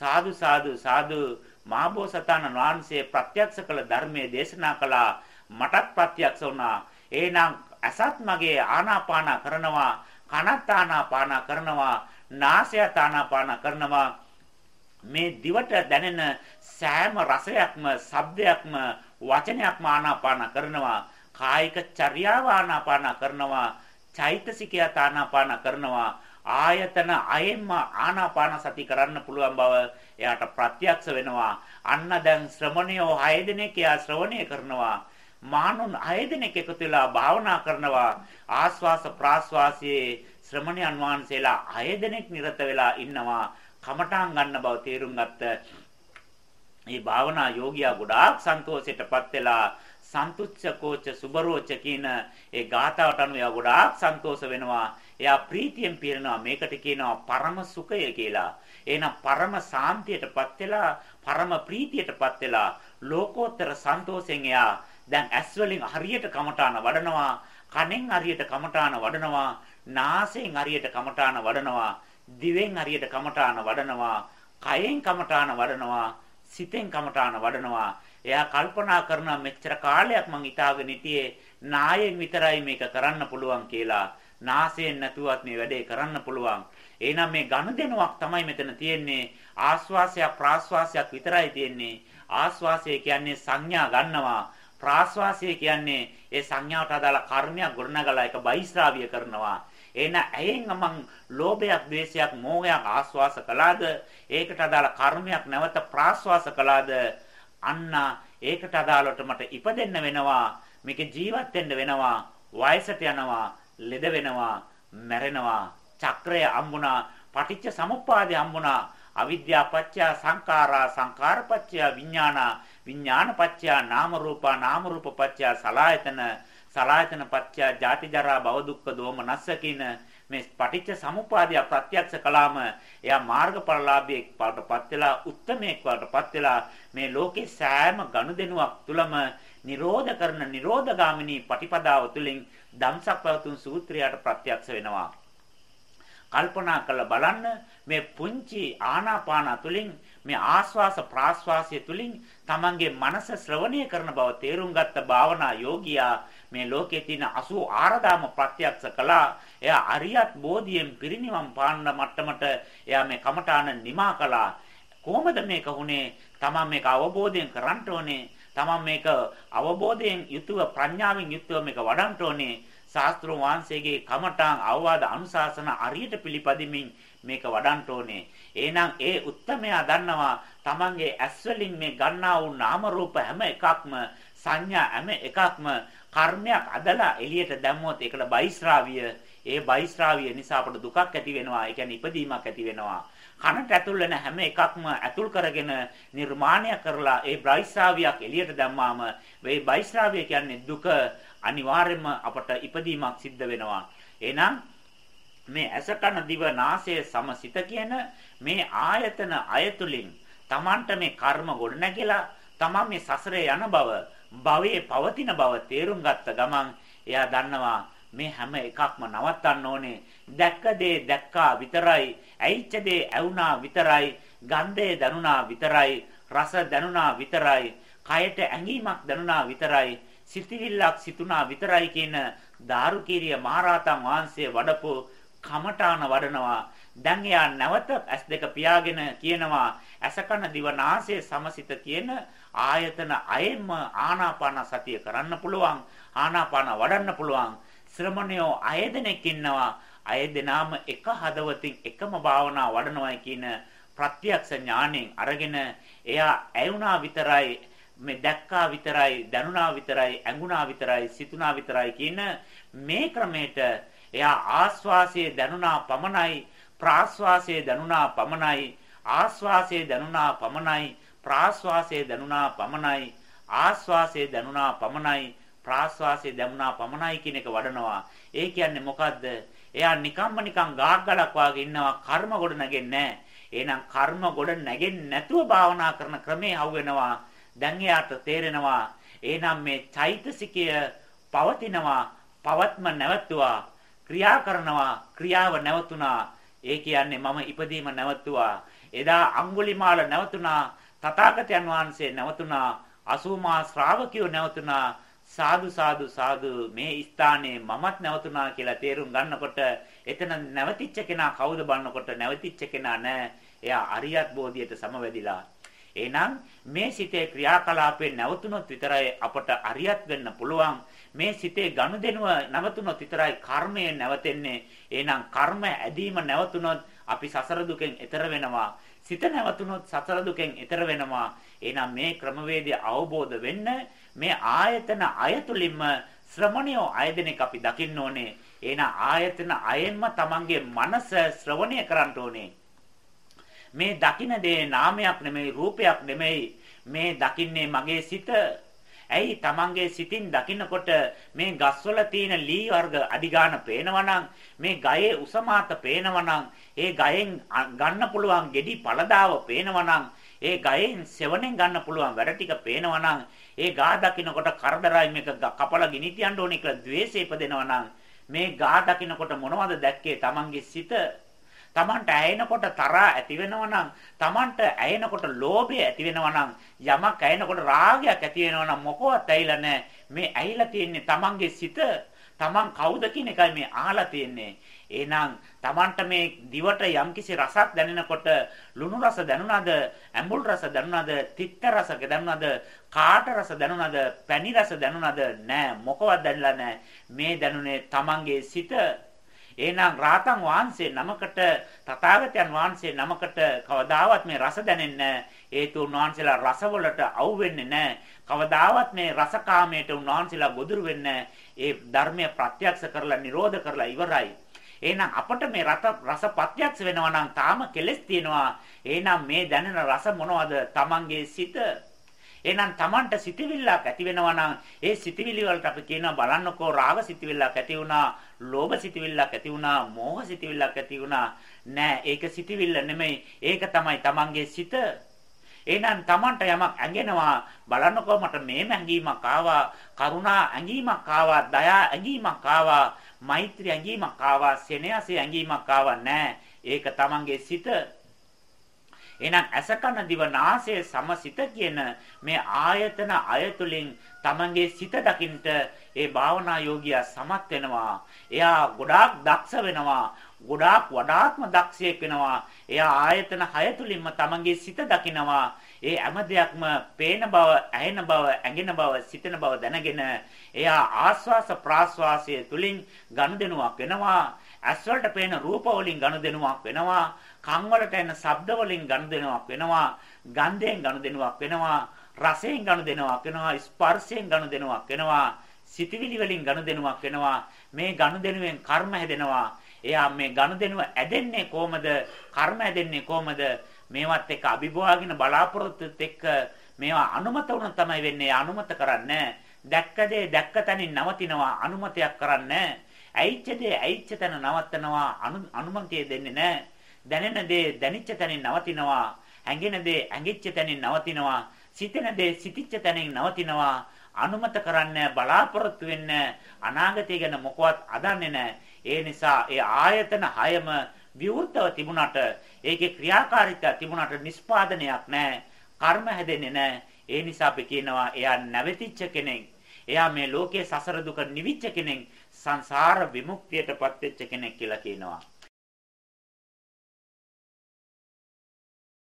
සාදු සාදු සාදු. මාබෝසතාණන් වහන්සේ ප්‍රත්‍යක්ෂ කළ ධර්මයේ දේශනා කළා. මටත් ප්‍රත්‍යක්ෂ වුණා. එහෙනම් අසත් මගේ ආනාපාන කරනවා කනත් ආනාපාන කරනවා නාසයත් ආනාපාන කරනවා. මේ දිවට දැනෙන සෑම රසයක්ම ශබ්දයක්ම වචනයක්ම ආනාපාන කරනවා. කායික චර්යාව ආනාපාන කරනවා. චෛතසිකයත් ආනාපාන කරනවා. ආයතන අයෙන්ම ආනාපාන සති කරන්න පුළුවන් බව එයාට ප්‍රත්‍යක්ෂ වෙනවා. අන්න දැන් ශ්‍රමණයෝ 6 දෙනෙක් එයා ශ්‍රවණය කරනවා. මානුන් 6 දෙනෙක් එකතු වෙලා භාවනා කරනවා. ආස්වාස ප්‍රාස්වාසයේ ශ්‍රමණයන් වහන්සේලා 6 දෙනෙක් නිරත වෙලා ඉන්නවා. කමඨාන් ගන්න බව තේරුම් ගත්ත මේ භාවනා යෝගියා ගොඩාක් සන්තෝෂයටපත් වෙලා සන්තුච්ඡකෝච සුබරෝච කියන ඒ ගාතාවට අනුව එයා ගොඩාක් සන්තෝෂ වෙනවා. එයා ප්‍රීතියෙන් පිරෙනවා. මේකට කියනවා පරම සුඛය කියලා. එහෙනම් පරම සාන්තියටපත් වෙලා පරම ප්‍රීතියටපත් වෙලා ලෝකෝත්තර සන්තෝෂෙන් එයා දැන් ඇස් වලින් හරියට කමඨාන වඩනවා. කනෙන් හරියට කමඨාන වඩනවා. නාසයෙන් හරියට කමඨාන වඩනවා. දිවෙන් හරියට කමඨාන වඩනවා. කයෙන් කමඨාන වඩනවා. සිතෙන් කමඨාන වඩනවා. එයා කල්පනා කරනවා මෙච්චර කාලයක් මං හිතාගෙන හිටියේ නායෙන් විතරයි මේක කරන්න පුළුවන් කියලා. නාසයෙන් නැතුවත් මේ වැඩේ කරන්න පුළුවන්. එහෙනම් මේ ඝනදෙනුවක් තමයි මෙතන තියෙන්නේ. ආස්වාසයක් ප්‍රාස්වාසයක් විතරයි තියෙන්නේ. ආස්වාසය කියන්නේ සංඥා ගන්නවා. ප්‍රාස්වාසය කියන්නේ ඒ සංඥාවට අදාළ කර්මයක් ගොඩනගලා ඒක බයිස්රාවිය කරනවා. එන ඇයෙන් මං ලෝභයක්, ද්වේෂයක්, මෝහයක් ආස්වාස කළාද? ඒකට අදාළ කර්මයක් නැවත ප්‍රාස්වාස කළාද? අන්න ඒකට අදාළවට මට ඉපදෙන්න වෙනවා. මේක ජීවත් වෙන්න වෙනවා. වයසට යනවා, ලෙඩ වෙනවා, මැරෙනවා. චක්‍රය හම්බුණා, පටිච්ච සමුප්පාදය හම්බුණා. අවිද්‍යා පත්‍ය සංඛාරා සංඛාර පත්‍ය විඥාන විඥාන පත්‍ය නාම රූපා නාම රූප පත්‍ය සලායතන සලායතන පත්‍ය ජාති ජරා භව දුක්ඛ දෝමනස්ස කියන මේ පටිච්ච සමුප්පාදය ප්‍රත්‍යක්ෂ කළාම එයා මාර්ගඵලලාභියෙක් වඩටපත් වෙලා උත්තමයෙක් වඩටපත් වෙලා මේ ලෝකේ සෑම ගනුදෙනුවක් තුලම නිරෝධ කරන නිරෝධගාමිනී පටිපදාව තුලින් ධම්සක් පැවතුම් සූත්‍රයට ප්‍රත්‍යක්ෂ වෙනවා කල්පනා කරලා බලන්න මේ පුංචි ආනාපාන තුලින් මේ ආස්වාස ප්‍රාස්වාසය තුලින් තමන්ගේ මනස ශ්‍රවණය කරන බව තේරුම් ගත්ත භාවනා යෝගියා මේ ලෝකයේ තියෙන 84000ම ප්‍රත්‍යක්ෂ කළා. එයා අරියත් බෝධියෙන් පිරිනිවන් පාන්න මට්ටමට එයා මේ කමඨාන නිමා කළා. කොහොමද මේක වුනේ? තමන් මේක අවබෝධයෙන් කරන්න ඕනේ. තමන් මේක අවබෝධයෙන් යුතුව ප්‍රඥාවෙන් යුතුව මේක වඩන්න ඕනේ. ශාස්ත්‍රෝන් වහන්සේගේ කමඨාන් අවවාද අනුශාසන අරියට පිළිපදිමින් මේක වඩන්න ඕනේ. එහෙනම් ඒ උත්තමයා දන්නවා තමන්ගේ ඇස් වලින් මේ ගන්නා වූ නාම රූප හැම එකක්ම සංඥා හැම එකක්ම කර්මයක් අදලා එළියට දැම්මොත් ඒකට බයිස්රාවිය ඒ බයිස්රාවිය නිසා අපට දුකක් ඇති වෙනවා. ඒ කියන්නේ ඉපදීමක් ඇති වෙනවා. කනට ඇතුල් වෙන හැම එකක්ම ඇතුල් කරගෙන නිර්මාණය කරලා ඒ බයිස්රාවියක් එළියට දැම්මාම මේ බයිස්රාවිය කියන්නේ දුක අනිවාර්යයෙන්ම අපට ඉපදීමක් සිද්ධ වෙනවා. එහෙනම් මේ ඇස කන දිව නාසය සමසිත කියන මේ ආයතන අයතුලින් Tamanට මේ කර්ම ගොඩනැගිලා Taman මේ සසරේ යන බව භවයේ පවතින බව තේරුම් ගත්ත ගමන් එයා දන්නවා මේ හැම එකක්ම නවත්තන්න ඕනේ දැක්ක දේ දැක්කා විතරයි ඇයිච්ච දේ ඇවුනා විතරයි ගන්ධය දැනුණා විතරයි රස දැනුණා විතරයි කයට ඇඟීමක් දැනුණා විතරයි සිතිවිල්ලක් සිතුණා විතරයි කියන දාරුකීරිය මහරහතන් වහන්සේ වඩපු කමඨාන වඩනවා. දැන් එයා නැවත S2 පියාගෙන කියනවා අසකන දිවනාසය සමසිත කියන ආයතන අයෙන්ම ආනාපාන සතිය කරන්න පුළුවන්. ආනාපාන වඩන්න පුළුවන්. ශ්‍රමණයෝ අය දෙනෙක් ඉන්නවා. අය දෙනාම එක හදවතින් එකම භාවනා වඩනවායි කියන ප්‍රත්‍යක්ෂ ඥාණයෙන් අරගෙන එයා ඇයුනා විතරයි මේ දැක්කා විතරයි දැනුණා විතරයි ඇඟුණා විතරයි සිතුණා විතරයි කියන මේ ක්‍රමයට එයා ආස්වාසයේ දැනුණා පමණයි ප්‍රාස්වාසයේ දැනුණා පමණයි ආස්වාසයේ දැනුණා පමණයි ප්‍රාස්වාසයේ දැනුණා පමණයි ආස්වාසයේ දැනුණා පමණයි ප්‍රාස්වාසයේ දැනුණා පමණයි කියන එක වඩනවා. ඒ කියන්නේ මොකද්ද? එයා නිකම්ම නිකම් ගාක් ගලක් වාගේ ඉන්නවා කර්ම ගොඩ නැගෙන්නේ නැහැ. එහෙනම් කර්ම ගොඩ නැගෙන්නේ නැතුව භාවනා කරන ක්‍රමේ හවු වෙනවා. දැන් එයාට තේරෙනවා එහෙනම් මේ චෛතසිකය පවතිනවා පවත්ම නැවතුවා ක්‍රියා කරනවා ක්‍රියාව නැවතුණා ඒ කියන්නේ මම ඉපදීම නැවතුවා. එදා අඟුලිමාල නැවතුණා. තථාගතයන් වහන්සේ නැවතුණා. අසූමා ශ්‍රාවකයෝ නැවතුණා. සාදු සාදු සාදු මේ ස්ථානයේ මමත් නැවතුණා කියලා තේරුම් ගන්නකොට එතන නැවතිච්ච කෙනා කවුද බලනකොට නැවතිච්ච කෙනා නෑ. එයා අරියත් බෝධියට සමවැදිලා. එහෙනම් මේ සිතේ ක්‍රියාකලාපේ නැවතුනොත් විතරයි අපට අරියත් වෙන්න පුළුවන්. මේ සිතේ ගනුදෙනුව නැවතුනොත් විතරයි කර්මය නැවතෙන්නේ. එහෙනම් කර්ම ඇදීම නැවතුනොත් අපි සසර දුකෙන් එතර වෙනවා. සිත නැවතුනොත් සසර දුකෙන් එතර වෙනවා. එහෙනම් මේ ක්‍රමවේදය අවබෝධ වෙන්න මේ ආයතන අයතුලින්ම ශ්‍රමණියෝ ආයතනක අපි දකින්න ඕනේ. එහෙනම් ආයතන අයෙන්ම තමන්ගේ මනස ශ්‍රවණය කරන්න ඕනේ. මේ දකින්න දේ නාමයක් නෙමෙයි රූපයක් නෙමෙයි මේ දකින්නේ මගේ සිත ඇයි තමන්ගේ සිතින් දකින්නකොට මේ ගස්වල තියෙන ලී වර්ග අඩිගාන පේනවනම් මේ ගයේ උසමාත පේනවනම් ඒ ගයෙන් ගන්න පුළුවන් ගෙඩි පළදාව පේනවනම් ඒ ගයෙන් සෙවණෙන් ගන්න පුළුවන් වැඩ ටික පේනවනම් ඒ ගා දකින්නකොට කරදරයි මේක කපලා ගිනි තියන්න ඕනේ කියලා द्वේෂය ඉපදෙනවනම් මේ ගා දකින්නකොට මොනවද දැක්කේ තමන්ගේ සිත Tamanට ඇයෙනකොට තරහා ඇති වෙනවා නම් Tamanට ඇයෙනකොට ලෝභය ඇති වෙනවා නම් යමක් ඇයෙනකොට රාගයක් ඇති වෙනවා නම් මොකවත් ඇයිලා නැහැ. මේ ඇයිලා තියෙන්නේ Tamanගේ සිත. Taman කවුද කියන එකයි මේ අහලා තියෙන්නේ. එහෙනම් Tamanට මේ දිවට යම්කිසි රසක් දැනෙනකොට ලුණු රස දැනුණාද, ඇඹුල් රස දැනුණාද, තිත්ත රස දැනුණාද, කාට රස දැනුණාද, පැණි රස දැනුණාද? නෑ මොකවත් දැනලා නෑ. මේ දැනුනේ Tamanගේ සිත එහෙනම් රාතන් වහන්සේ නමකට තථාගතයන් වහන්සේ නමකට කවදාවත් මේ රස දැනෙන්නේ හේතු උන්වහන්සේලා රසවලට අවු වෙන්නේ නැහැ. කවදාවත් මේ රසකාමයට උන්වහන්සේලා ගොදුරු වෙන්නේ ඒ ධර්මය ප්‍රත්‍යක්ෂ කරලා නිරෝධ කරලා ඉවරයි. එහෙනම් අපට මේ රස ප්‍රත්‍යක්ෂ වෙනවා නම් තාම කෙලස් තියෙනවා. එහෙනම් මේ දැනෙන රස මොනවද? Tamange සිත එහෙනම් Tamanට සිතවිල්ලක් ඇති වෙනවා නම් ඒ සිතවිලි වලට අපි කියනවා බලන්නකෝ රාග සිතවිල්ලක් ඇති වුණා, ලෝභ සිතවිල්ලක් ඇති වුණා, මෝහ සිතවිල්ලක් ඇති වුණා. නෑ ඒක සිතවිල්ල නෙමෙයි. ඒක තමයි Tamanගේ සිත. එහෙනම් Tamanට යමක් ඇඟෙනවා බලන්නකෝ මට මේම ඇඟීමක් ආවා, කරුණා ඇඟීමක් ආවා, දයා ඇඟීමක් ආවා, මෛත්‍රී ඇඟීමක් ආවා, සෙනෙහසේ ඇඟීමක් ආවා නෑ. ඒක Tamanගේ සිත එහෙනම් අසකන දිව නාසය සමසිත කියන මේ ආයතන අයතුලින් තමන්ගේ සිත දකින්ට ඒ භාවනා යෝගියා සමත් වෙනවා. එයා ගොඩාක් දක්ෂ වෙනවා. ගොඩාක් වඩාත්ම දක්ෂයෙක් වෙනවා. එයා ආයතන හය තුලින්ම තමන්ගේ සිත දකිනවා. ඒ හැම දෙයක්ම පේන බව, ඇහෙන බව, ඇඟෙන බව, සිතෙන බව දැනගෙන එයා ආස්වාස ප්‍රාස්වාසය තුලින් ගනුදෙනුවක් වෙනවා. ඇස් වලට පේන රූප වලින් ගනුදෙනුවක් වෙනවා. කන් වලට එන ශබ්ද වලින් ගනුදෙනුවක් වෙනවා. ගන්ධයෙන් ගනුදෙනුවක් වෙනවා. රසයෙන් ගනුදෙනුවක් වෙනවා. ස්පර්ශයෙන් ගනුදෙනුවක් වෙනවා. සිතවිලි වලින් ගනුදෙනුවක් වෙනවා. මේ ගනුදෙනුවෙන් කර්ම හැදෙනවා. එයා මේ ගනුදෙනුව ඇදෙන්නේ කොහමද? කර්ම ඇදෙන්නේ කොහමද? මේවත් එක්ක අභිභවාගෙන බලාපොරොත්තුත් එක්ක මේවා අනුමත වුණ තමයි වෙන්නේ. අනුමත කරන්නේ දැක්ක දේ දැක්ක තැනින් නවතිනවා. අනුමතයක් කරන්නේ ඇයිච්ච දේ ඇයිච්ච තැන නවත්තනවා අනුමතිය දෙන්නේ නැහැ. දැනෙන දේ දැනිච්ච තැනින් නවතිනවා. ඇඟෙන දේ ඇඟිච්ච තැනින් නවතිනවා. සිතෙන දේ සිතිච්ච තැනින් නවතිනවා. අනුමත කරන්න බලාපොරොත්තු වෙන්න අනාගතය ගැන මොකවත් අදන්නේ නැහැ. ඒ නිසා ඒ ආයතන හයම විවෘතව තිබුණාට ඒකේ ක්‍රියාකාරීත්වය තිබුණාට නිස්පාදනයක් නැහැ. කර්ම හැදෙන්නේ නැහැ. ඒ නිසා අපි කියනවා එයා නැවතිච්ච කෙනෙක්. එයා මේ ලෝකයේ සසර දුක නිවිච්ච කෙනෙක්. සංසාර විමුක්තියටපත් වෙච්ච කෙනෙක් කියලා කියනවා.